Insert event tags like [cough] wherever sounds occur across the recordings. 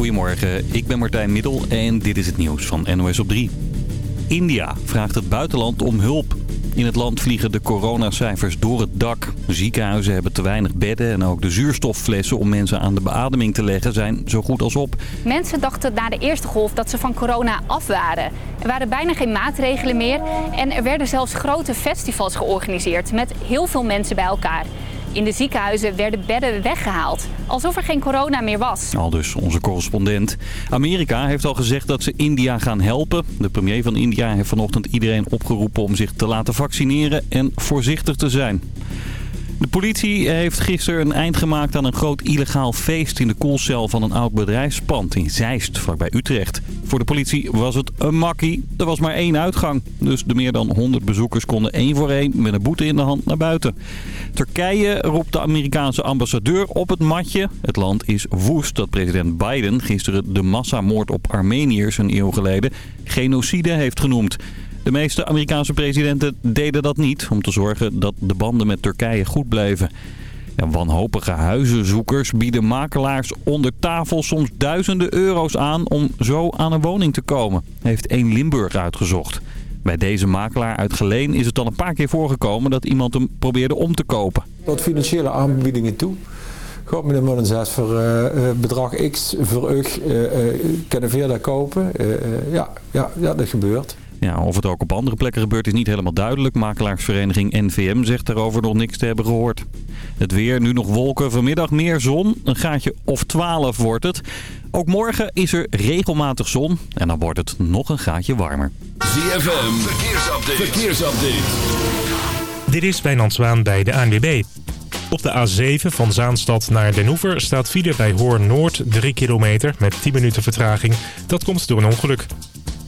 Goedemorgen, ik ben Martijn Middel en dit is het nieuws van NOS op 3. India vraagt het buitenland om hulp. In het land vliegen de coronacijfers door het dak. Ziekenhuizen hebben te weinig bedden en ook de zuurstofflessen om mensen aan de beademing te leggen zijn zo goed als op. Mensen dachten na de eerste golf dat ze van corona af waren. Er waren bijna geen maatregelen meer en er werden zelfs grote festivals georganiseerd met heel veel mensen bij elkaar. In de ziekenhuizen werden bedden weggehaald, alsof er geen corona meer was. Al dus onze correspondent. Amerika heeft al gezegd dat ze India gaan helpen. De premier van India heeft vanochtend iedereen opgeroepen om zich te laten vaccineren en voorzichtig te zijn. De politie heeft gisteren een eind gemaakt aan een groot illegaal feest in de koelcel van een oud bedrijfspand in Zeist, vlakbij Utrecht. Voor de politie was het een makkie. Er was maar één uitgang. Dus de meer dan 100 bezoekers konden één voor één met een boete in de hand naar buiten. Turkije roept de Amerikaanse ambassadeur op het matje. Het land is woest dat president Biden gisteren de massamoord op Armeniërs een eeuw geleden genocide heeft genoemd. De meeste Amerikaanse presidenten deden dat niet om te zorgen dat de banden met Turkije goed bleven. Ja, wanhopige huizenzoekers bieden makelaars onder tafel soms duizenden euro's aan om zo aan een woning te komen, heeft 1 Limburg uitgezocht. Bij deze makelaar uit Geleen is het al een paar keer voorgekomen dat iemand hem probeerde om te kopen. Tot financiële aanbiedingen toe. God met een zes voor uh, bedrag X voor u uh, kunnen we dat kopen. ja, ja, ja, dat gebeurt. Ja, of het ook op andere plekken gebeurt is niet helemaal duidelijk. Makelaarsvereniging NVM zegt daarover nog niks te hebben gehoord. Het weer, nu nog wolken, vanmiddag meer zon. Een gaatje of 12 wordt het. Ook morgen is er regelmatig zon en dan wordt het nog een gaatje warmer. ZFM, verkeersupdate. verkeersupdate. Dit is Wijnand Zwaan bij de ANWB. Op de A7 van Zaanstad naar Den Hoever staat file bij Hoorn Noord 3 kilometer met 10 minuten vertraging. Dat komt door een ongeluk.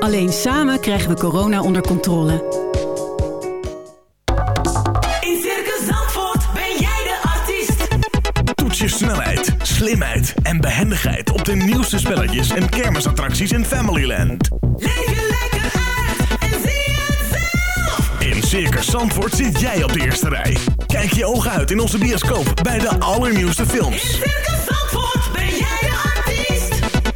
Alleen samen krijgen we corona onder controle. In Circus Zandvoort ben jij de artiest. Toets je snelheid, slimheid en behendigheid op de nieuwste spelletjes en kermisattracties in Familyland. Leef je lekker uit en zie het zelf. In Circus Zandvoort zit jij op de eerste rij. Kijk je ogen uit in onze bioscoop bij de allernieuwste films. In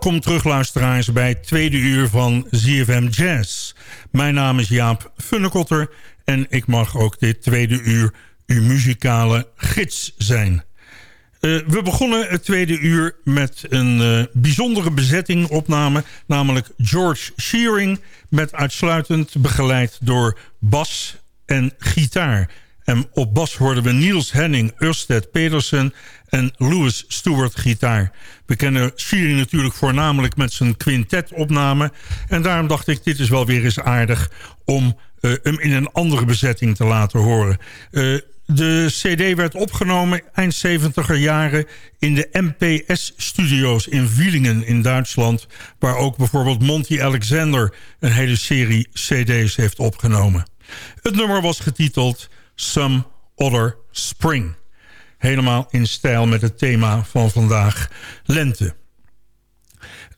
Welkom terug luisteraars bij het tweede uur van ZFM Jazz. Mijn naam is Jaap Funnekotter en ik mag ook dit tweede uur uw muzikale gids zijn. Eh, we begonnen het tweede uur met een eh, bijzondere bezetting opname... namelijk George Shearing met uitsluitend begeleid door bas en gitaar. Op bas hoorden we Niels Henning, Ørsted Pedersen en Louis Stewart gitaar. We kennen Shearing natuurlijk voornamelijk met zijn quintetopname. En daarom dacht ik, dit is wel weer eens aardig om uh, hem in een andere bezetting te laten horen. Uh, de cd werd opgenomen eind 70er jaren in de MPS-studio's in Wielingen in Duitsland... waar ook bijvoorbeeld Monty Alexander een hele serie cd's heeft opgenomen. Het nummer was getiteld Some Other Spring. Helemaal in stijl met het thema van vandaag, lente.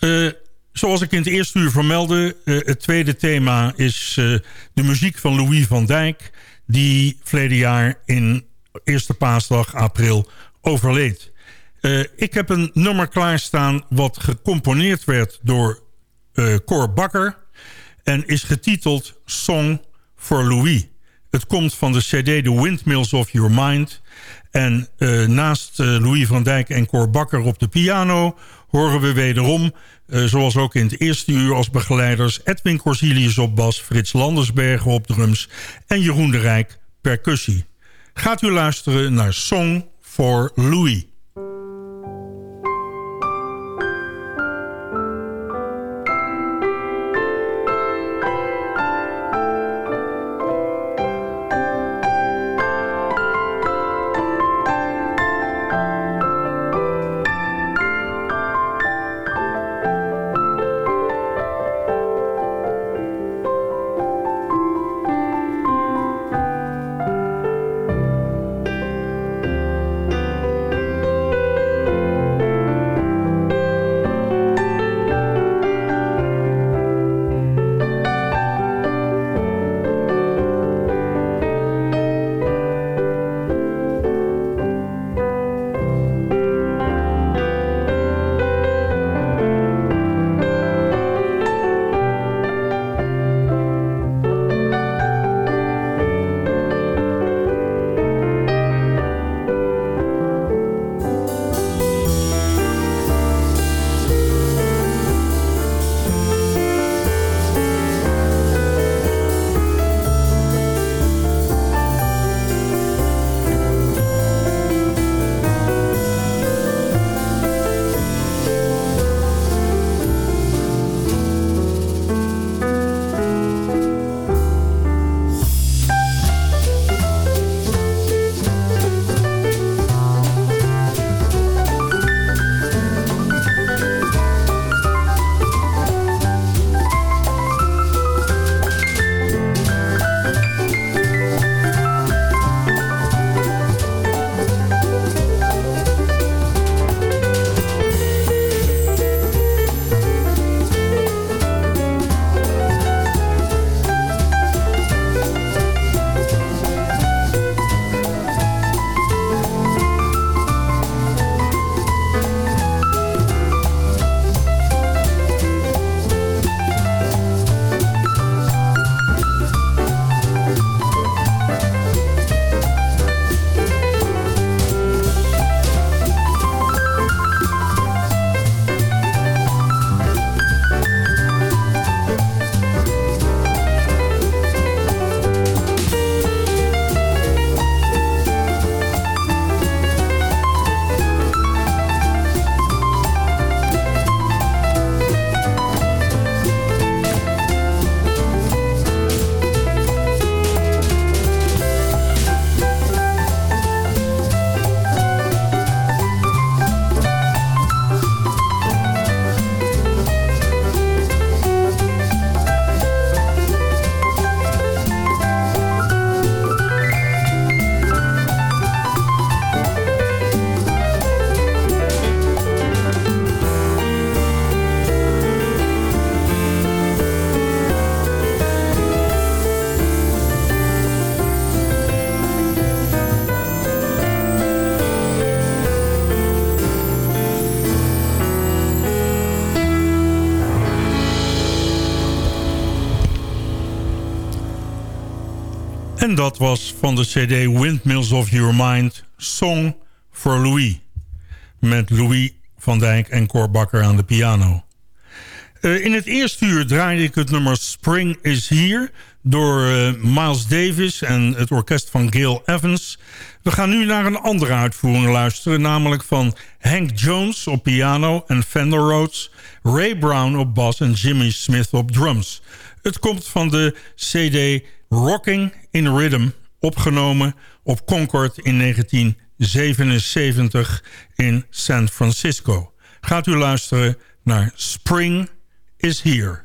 Uh, zoals ik in het eerste uur vermeldde... Uh, het tweede thema is uh, de muziek van Louis van Dijk... die verleden jaar in eerste paasdag, april, overleed. ik heb een nummer klaarstaan wat gecomponeerd werd door Cor Bakker... en is getiteld Song for Louis... Het komt van de cd The Windmills of Your Mind. En uh, naast uh, Louis van Dijk en Cor Bakker op de piano... horen we wederom, uh, zoals ook in het eerste uur als begeleiders... Edwin Corsilius op bas, Frits Landersbergen op drums... en Jeroen de Rijk percussie. Gaat u luisteren naar Song for Louis. Dat was van de cd Windmills of Your Mind, Song for Louis. Met Louis van Dijk en Cor Bakker aan de piano. Uh, in het eerste uur draaide ik het nummer Spring is Here... door uh, Miles Davis en het orkest van Gail Evans. We gaan nu naar een andere uitvoering luisteren... namelijk van Hank Jones op piano en Fender Rhodes... Ray Brown op bas en Jimmy Smith op drums. Het komt van de cd Rocking in Rhythm... opgenomen op Concord in 1977 in San Francisco. Gaat u luisteren naar Spring is Here.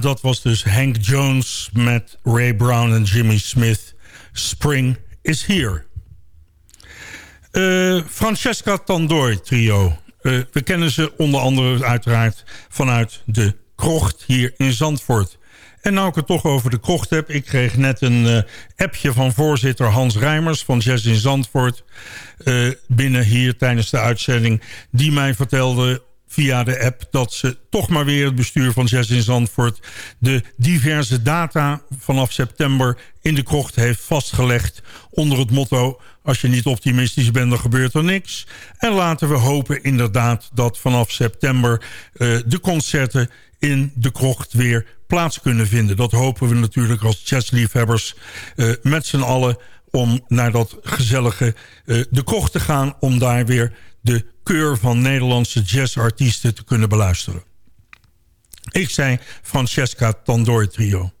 Dat was dus Hank Jones met Ray Brown en Jimmy Smith. Spring is here. Uh, Francesca Tandoi trio. Uh, we kennen ze onder andere uiteraard vanuit de krocht hier in Zandvoort. En nou ik het toch over de krocht heb... ik kreeg net een uh, appje van voorzitter Hans Rijmers... van Jazz in Zandvoort binnen hier tijdens de uitzending... die mij vertelde via de app... dat ze toch maar weer het bestuur van Jazz in Zandvoort... de diverse data vanaf september in de krocht heeft vastgelegd... onder het motto, als je niet optimistisch bent, dan gebeurt er niks. En laten we hopen inderdaad dat vanaf september... eh, de concerten in de krocht weer plaats kunnen vinden. Dat hopen we natuurlijk als jazzliefhebbers eh, met z'n allen... om naar dat gezellige eh, de krocht te gaan... om daar weer de keur van Nederlandse jazzartiesten te kunnen beluisteren. Ik zei Francesca Tandoor Trio.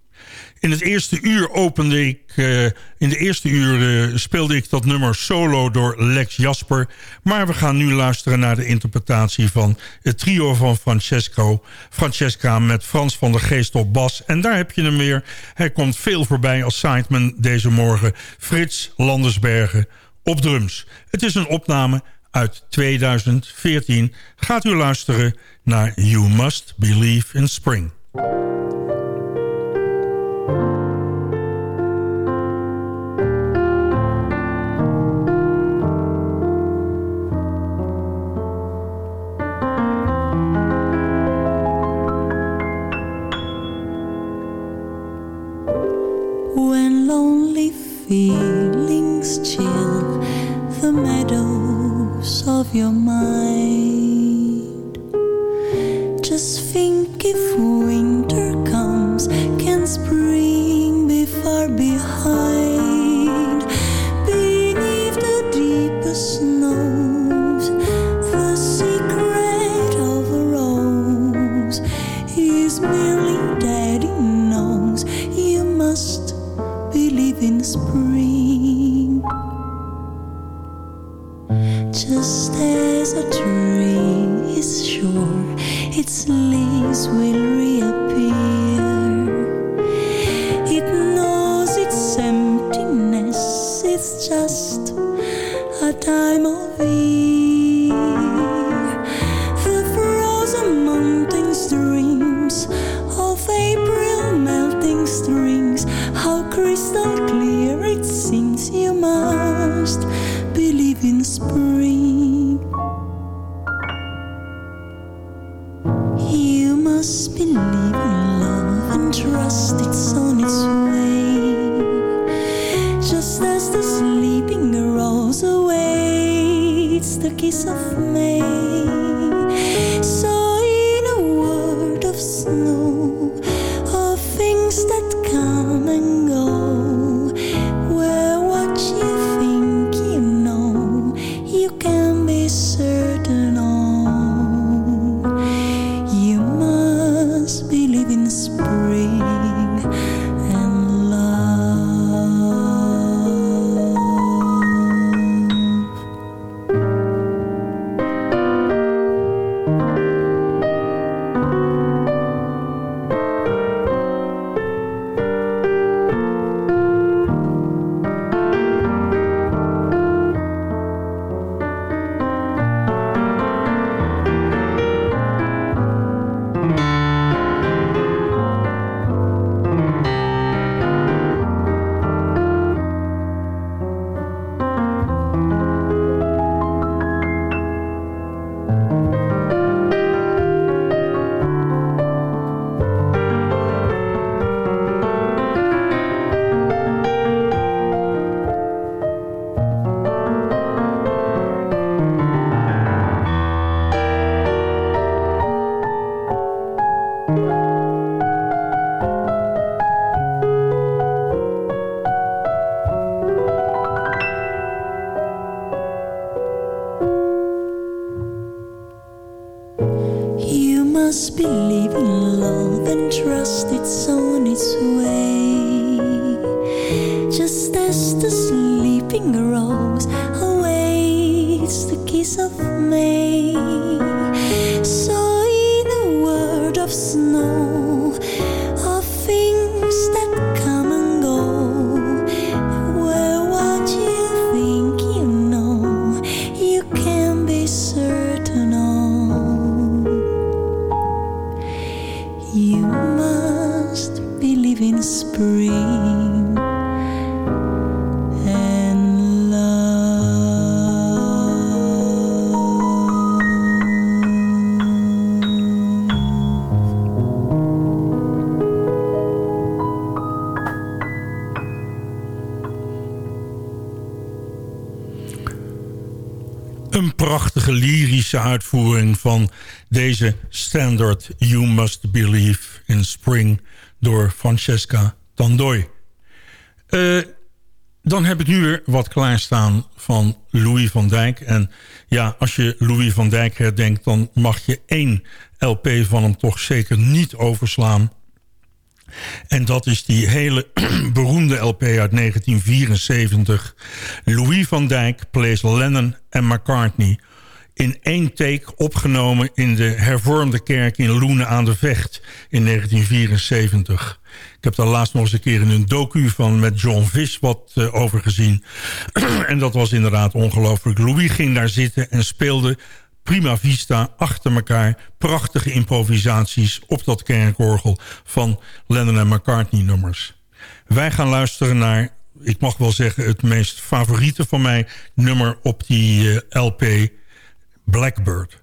In het eerste uur opende ik... eh, in de eerste uur eh, speelde ik dat nummer solo door Lex Jasper. Maar we gaan nu luisteren naar de interpretatie van het trio van Francesco. Francesca met Frans van der Geest op bas. En daar heb je hem weer. Hij komt veel voorbij als sideman deze morgen. Frits Landersbergen op drums. Het is een opname uit 2014. Gaat u luisteren naar You Must Believe in Spring. When lonely feelings chill the of your mind, just think if winter comes, can spring be far behind? Beneath the deepest snows, the secret of a rose is merely it knows you must believe in spring. Just as a tree is sure its leaves will reappear, it knows its emptiness is just a time of. The frozen of April melting. How crystal clear it seems you must believe in spring. Must believe in love and trust it's on its way. Just as the sleeping rose awaits the kiss of May. Deze standard You Must Believe in Spring door Francesca Tandoy. Eh, dan heb ik nu weer wat klaarstaan van Louis van Dijk. En ja, als je Louis van Dijk herdenkt... dan mag je één LP van hem toch zeker niet overslaan. En dat is die hele [clears throat] beroemde LP uit 1974. Louis van Dijk plays Lennon en McCartney in één take opgenomen in de hervormde kerk in Loenen aan de Vecht in 1974. Ik heb daar laatst nog eens een keer in een docu van met John Vis wat uh, over gezien. [clears throat] en dat was inderdaad ongelooflijk. Louis ging daar zitten en speelde prima vista achter elkaar prachtige improvisaties op dat kerkorgel van Lennon en McCartney nummers. Wij gaan luisteren naar, ik mag wel zeggen, het meest favoriete van mij nummer op die uh, LP Blackbird.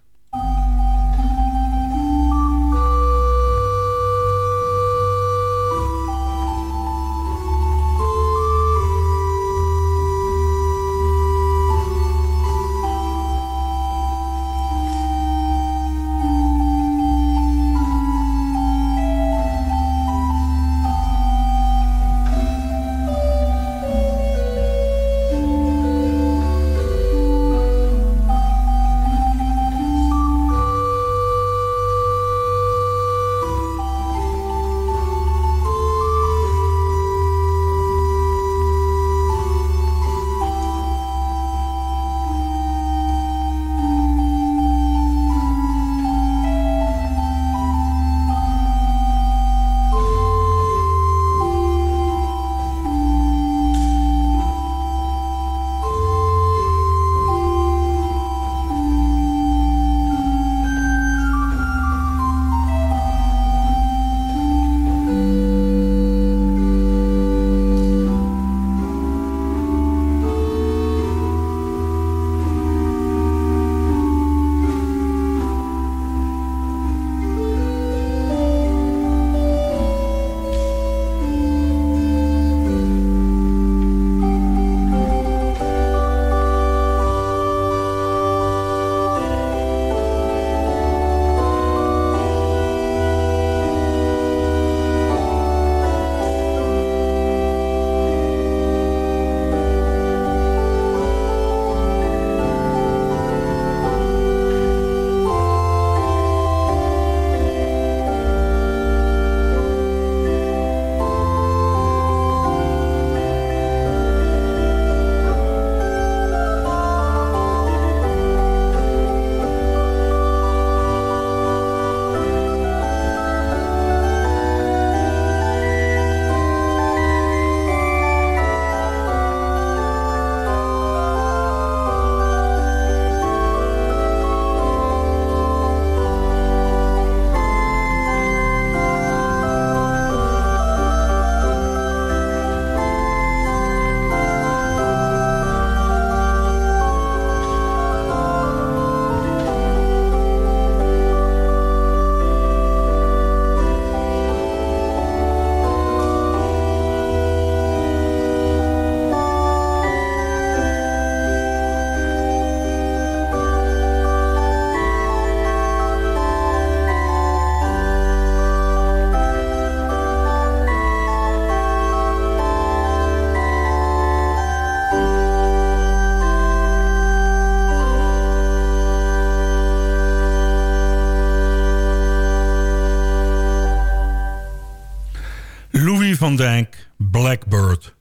Van Dijk, Blackbird.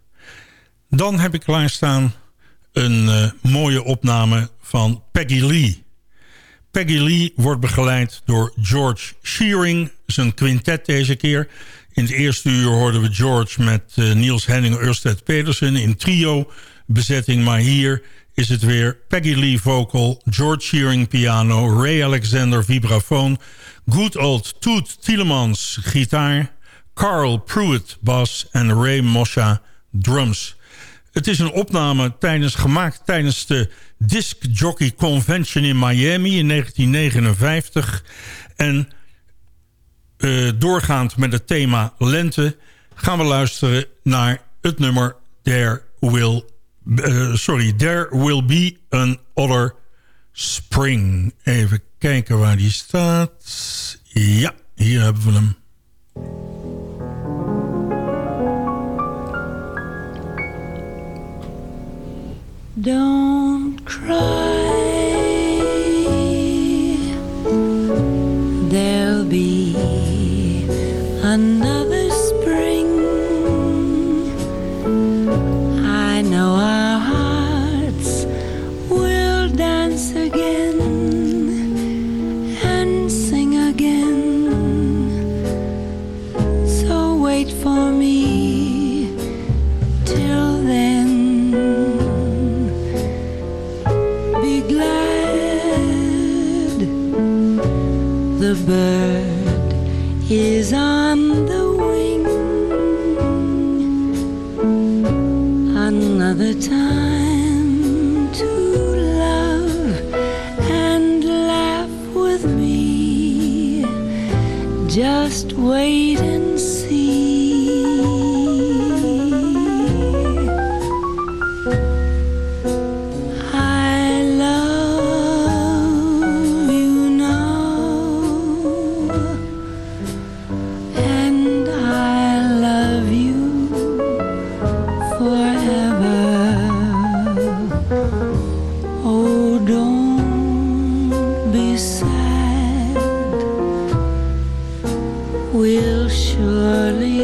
Dan heb ik klaarstaan een uh, mooie opname van Peggy Lee. Peggy Lee wordt begeleid door George Shearing, zijn quintet deze keer. In het eerste uur hoorden we George met uh, Niels Henning Ørsted Pedersen in trio bezetting. Maar hier is het weer Peggy Lee vocal, George Shearing piano, Ray Alexander vibrafoon, good old Toet Tielemans gitaar, Carl Pruitt bas en Ray Mosha drums. Het is een opname tijdens, gemaakt tijdens de Disc Jockey Convention in Miami in 1959. En uh, doorgaand met het thema lente gaan we luisteren naar het nummer There Will, uh, sorry, There Will Be An Other Spring. Even kijken waar die staat. Ja, hier hebben we hem. Don't cry. There'll be the bird is on the wing. Another time to love and laugh with me. Just wait and see. Oh, don't be sad. We'll surely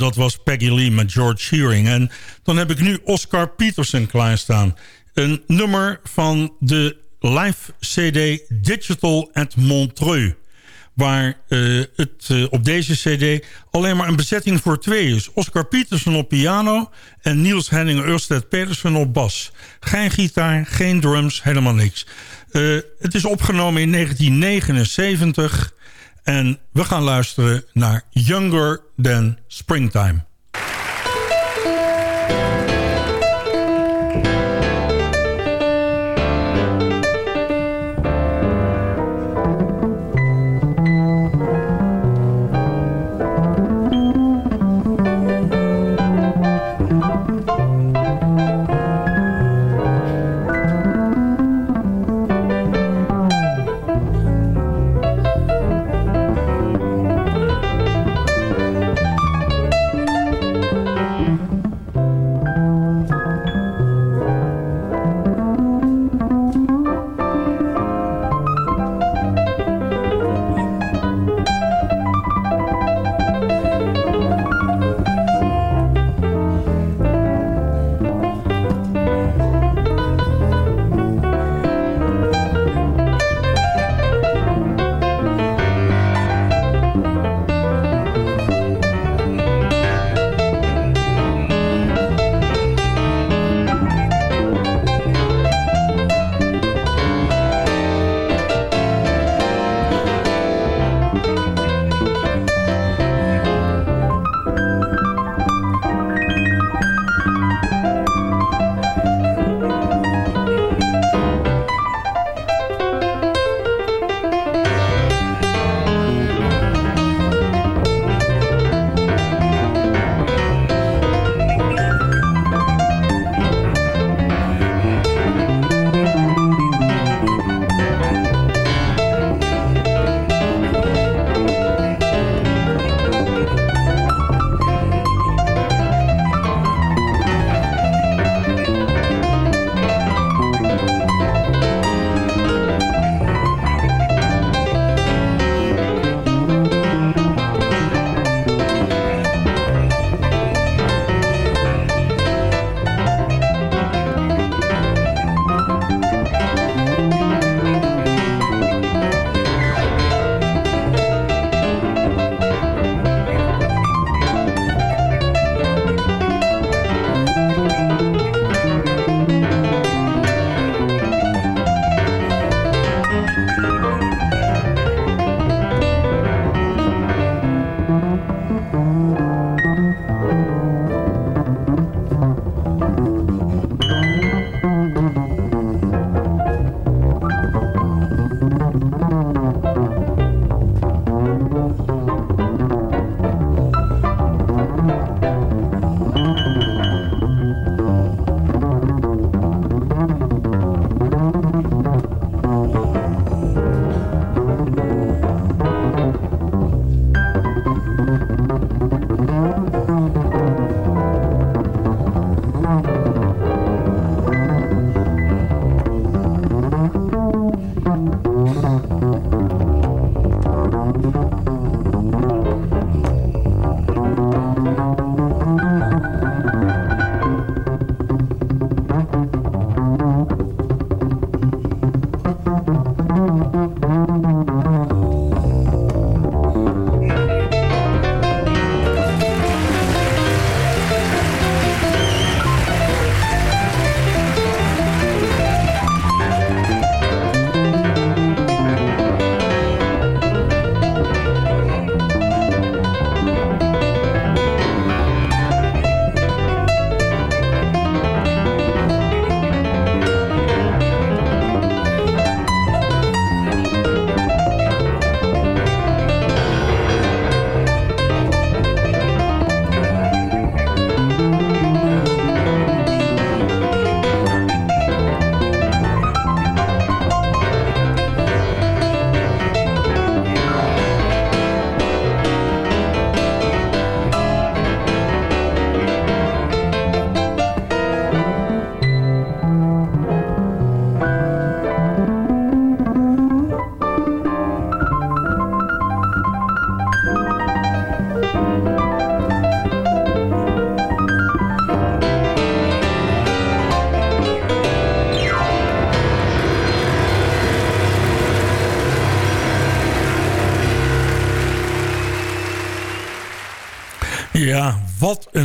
dat was Peggy Lee met George Shearing. En dan heb ik nu Oscar Peterson klaarstaan. Een nummer van de live CD Digital at Montreux. Waar eh, het eh, op deze cd alleen maar een bezetting voor twee is. Oscar Peterson op piano en Niels Henning Ørsted Pedersen op bas. Geen gitaar, geen drums, helemaal niks. Eh, het is opgenomen in 1979 en we gaan luisteren naar Younger Than Springtime.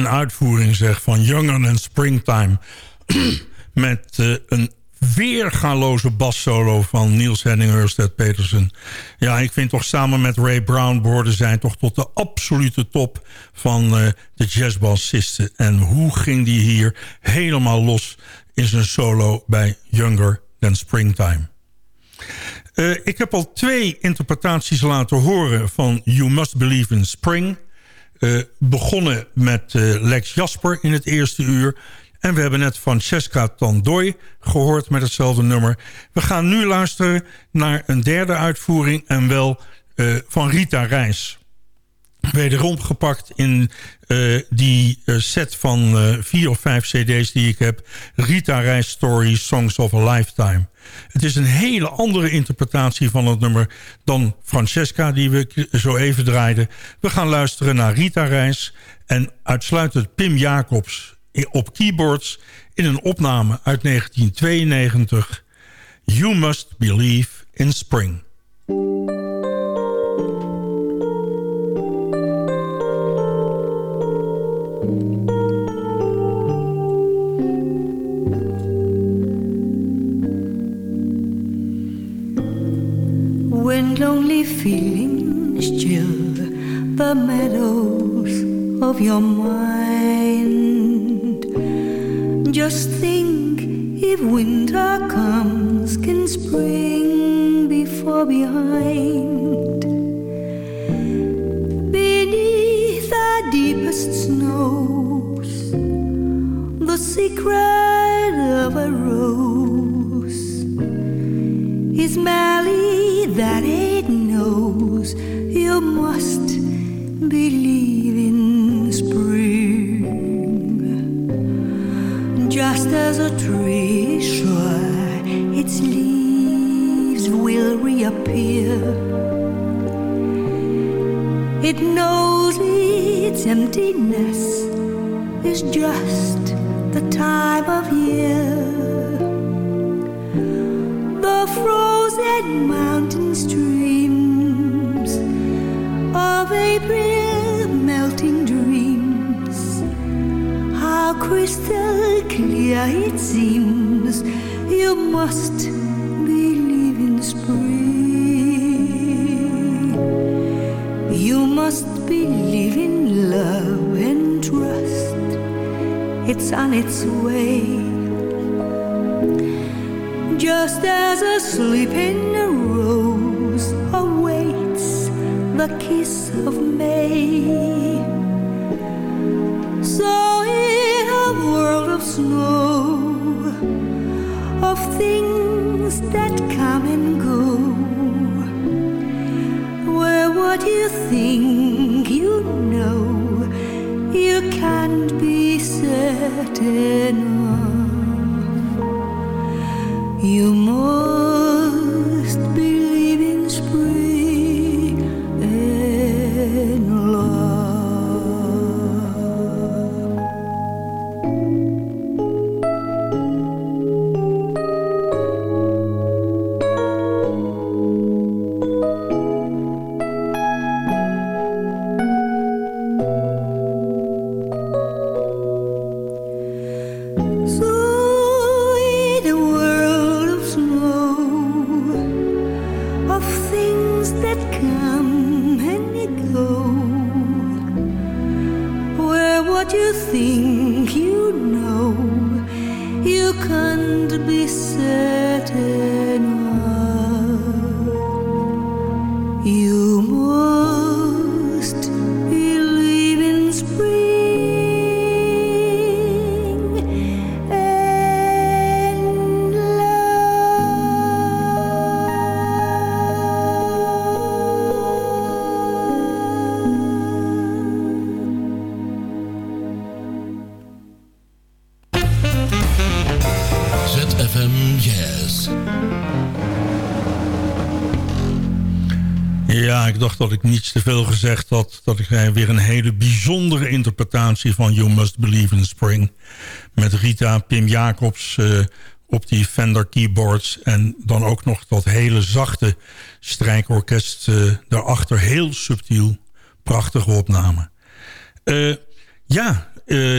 Een uitvoering zeg van Younger Than Springtime. [clears throat] Met eh, een weergaloze bassolo van Niels Henning Ørsted Petersen. Ja, ik vind toch samen met Ray Brown behoorden zijn toch tot de absolute top van eh, de jazzbassisten. En hoe ging die hier helemaal los in zijn solo bij Younger Than Springtime. Eh, ik heb al twee interpretaties laten horen van You Must Believe in Spring. Eh, begonnen met eh, Lex Jasper in het eerste uur. En we hebben net Francesca Tandoy gehoord met hetzelfde nummer. We gaan nu luisteren naar een derde uitvoering en wel eh, van Rita Reis. Wederom gepakt in eh, die eh, set van eh, vier of vijf cd's die ik heb. Rita Reis Stories, Songs of a Lifetime. Het is een hele andere interpretatie van het nummer dan Francesca die we zo even draaiden. We gaan luisteren naar Rita Reis en uitsluitend Pim Jacobs op keyboards in een opname uit 1992. You Must Believe in Spring. Feelings chill the meadows of your mind, just think if winter comes, can spring be far behind? Beneath the deepest snows, the secret of a rose is merely that it emptiness is just the time of year it seems you must believe in spring. You must believe in love and trust. It's on its way just as a sleeping rose awaits the kiss of May. in eh, weer een hele bijzondere interpretatie van You Must Believe in Spring. Met Rita Pim Jacobs eh, op die Fender keyboards. En dan ook nog dat hele zachte strijkorkest eh, daarachter. Heel subtiel. Prachtige opname. Eh, ja,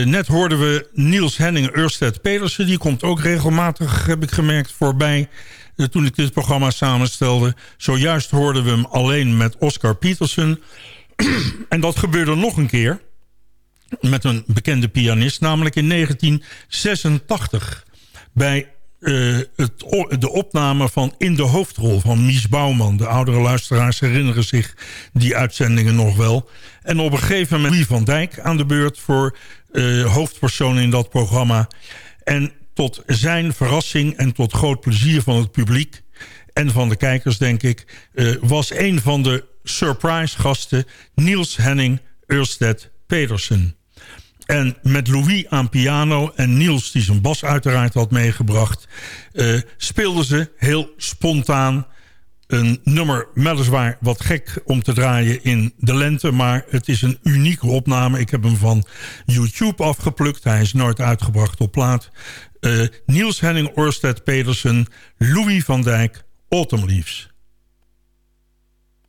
net hoorden we Niels Henning Ørsted Pedersen. Die komt ook regelmatig, heb ik gemerkt, voorbij... toen ik dit programma samenstelde. Zojuist hoorden we hem alleen met Oscar Peterson. [clears throat] en dat gebeurde nog een keer met een bekende pianist, namelijk in 1986 bij eh, het, de opname van In de hoofdrol van Mies Bouwman. De oudere luisteraars herinneren zich die uitzendingen nog wel. En op een gegeven moment Louis van Dijk aan de beurt voor eh, hoofdpersoon in dat programma. En tot zijn verrassing en tot groot plezier van het publiek en van de kijkers, denk ik... eh, was een van de surprise gasten Niels Henning Ørsted Pedersen. En met Louis aan piano en Niels, die zijn bas uiteraard had meegebracht... eh, speelden ze heel spontaan een nummer, weliswaar wat gek om te draaien in de lente... maar het is een unieke opname. Ik heb hem van YouTube afgeplukt. Hij is nooit uitgebracht op plaat. Eh, Niels Henning Orsted Pedersen, Louis van Dijk, Autumn Leaves.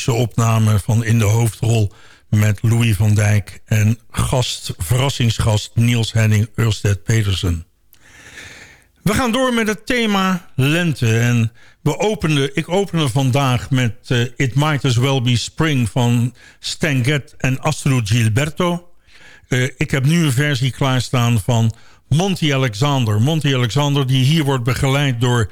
historische opname van In de Hoofdrol... met Louis van Dijk en gast, verrassingsgast Niels Henning Ørsted Petersen. We gaan door met het thema lente. En we openden, ik opende vandaag met eh, It Might As Well Be Spring... van Stan en Astrid Gilberto. Eh, ik heb nu een versie klaarstaan van Monty Alexander. Monty Alexander die hier wordt begeleid door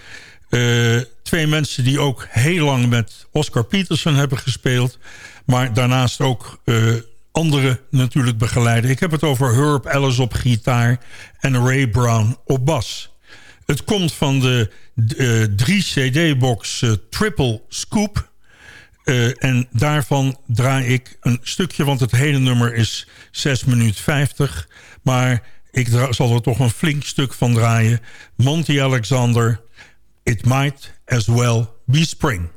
eh, twee mensen... die ook heel lang met Oscar Peterson hebben gespeeld. Maar daarnaast ook uh, anderen natuurlijk begeleiden. Ik heb het over Herb Ellis op gitaar en Ray Brown op bas. Het komt van de uh, drie cd-box Triple Scoop... En daarvan draai ik een stukje, want het hele nummer is 6 minuten 50. Maar ik zal er toch een flink stuk van draaien. Monty Alexander, It Might As Well Be Spring.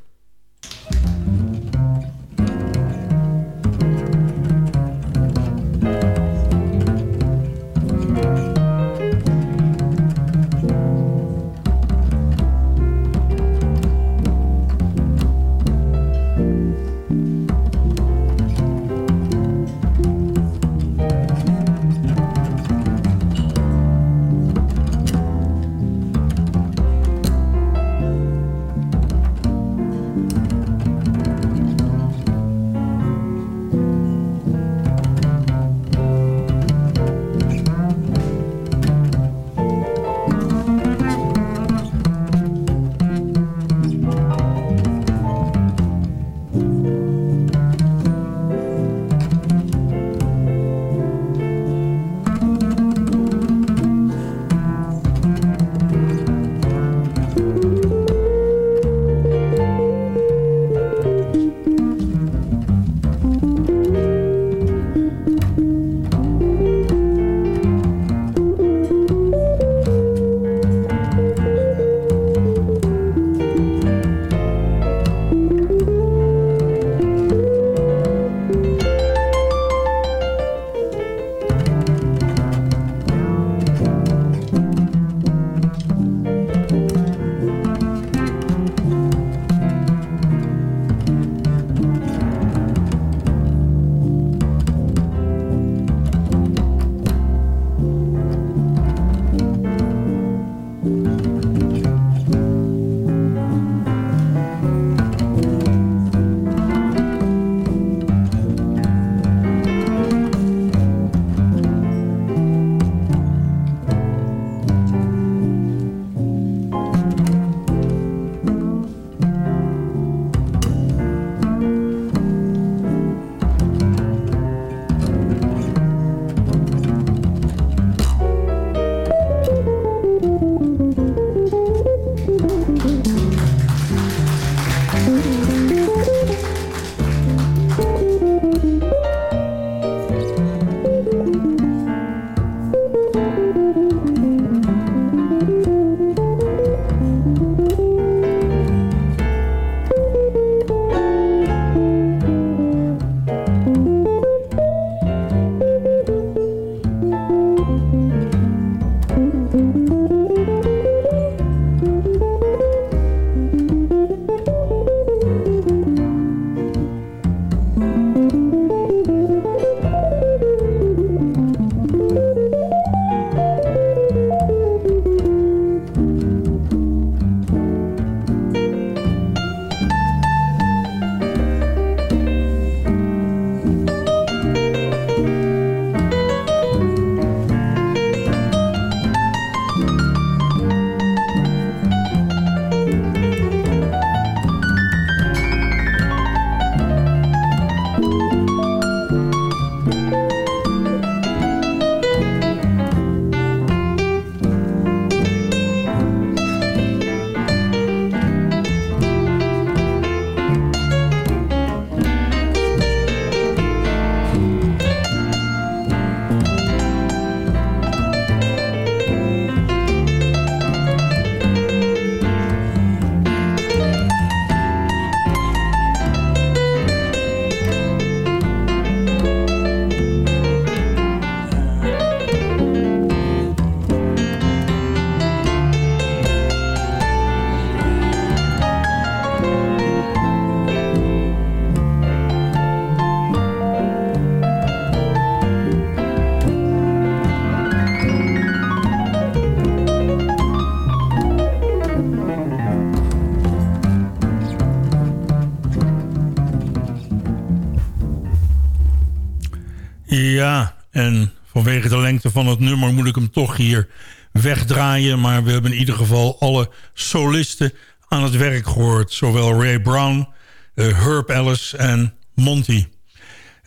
Vanwege de lengte van het nummer moet ik hem toch hier wegdraaien. Maar we hebben in ieder geval alle solisten aan het werk gehoord. Zowel Ray Brown, eh, Herb Ellis en Monty.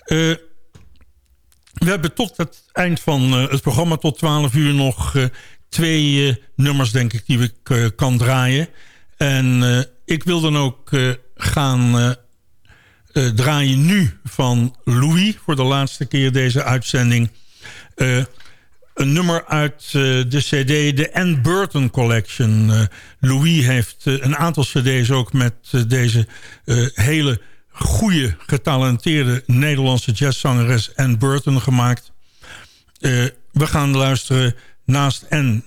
Eh, we hebben tot het eind van eh, het programma, tot 12 uur, nog twee nummers, denk ik, die ik kan draaien. En ik wil dan ook gaan draaien nu van Louis... voor de laatste keer deze uitzending. Eh, een nummer uit eh, de cd, de Ann Burton Collection. Eh, Louis heeft een aantal cd's ook met deze hele goede, getalenteerde Nederlandse jazzzangeres Ann Burton gemaakt. We gaan luisteren naast Ann,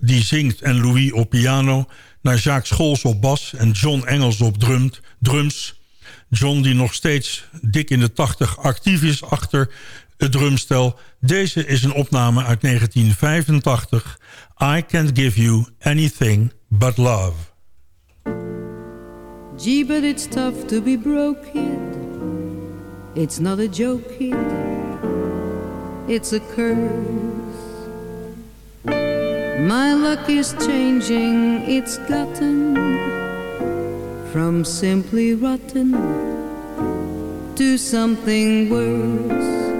die zingt, en Louis op piano... naar Jacques Scholz op bas en John Engels op drumt, drums... John die nog steeds dik in de 80 actief is achter het drumstel. Deze is een opname uit 1985. I can't give you anything but love. Gee, but it's tough to be broke. It's not a joke, kid. It's a curse. My luck is changing, it's gotten from simply rotten to something worse.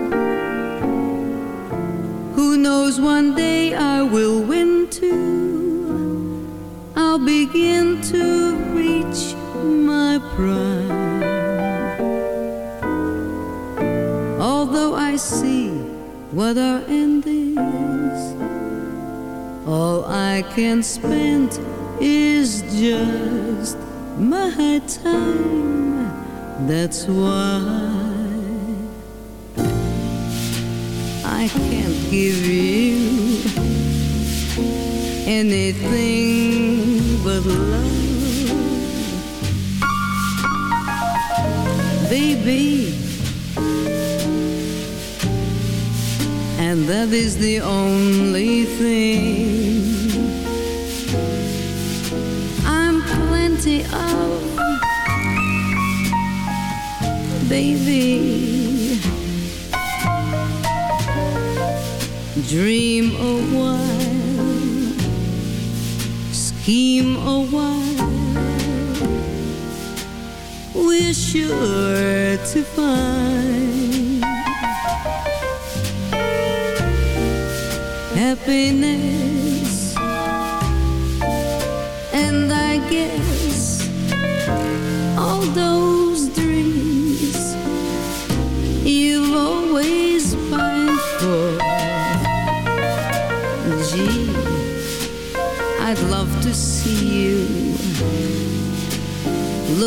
Who knows, one day I will win too. I'll begin to reach my prime. Although I see what our end is, all I can spend is just my time. That's why I can't give you anything but love, baby. And that is the only thing I'm plenty of, baby. Dream a while, scheme a while. We're sure to find happiness, and I guess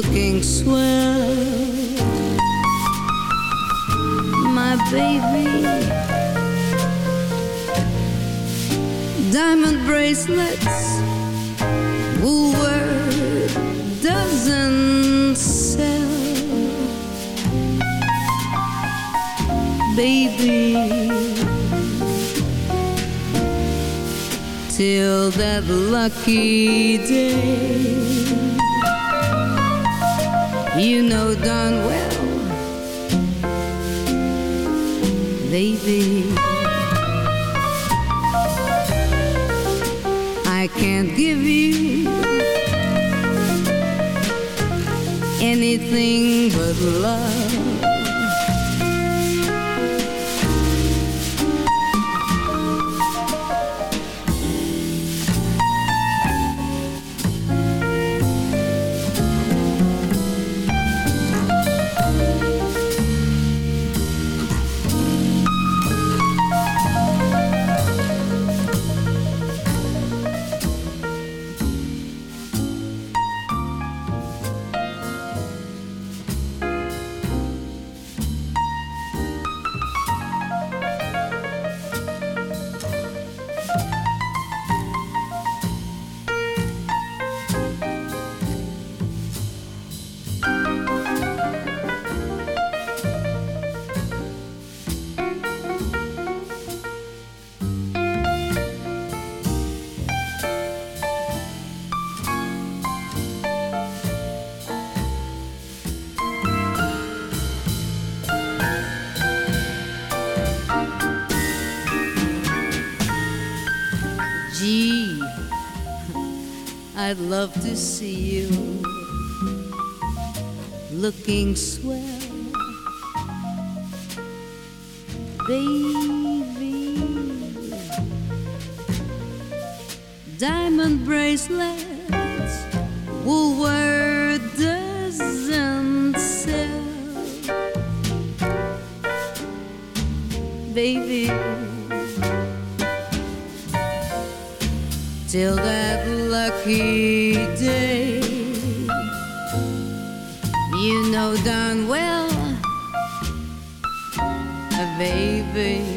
looking swell, my baby. Diamond bracelets, Woolworth doesn't sell, baby. till that lucky day. You know darn well, baby. I can't give you anything but love. I'd love to see you looking swell. You know darn well, baby.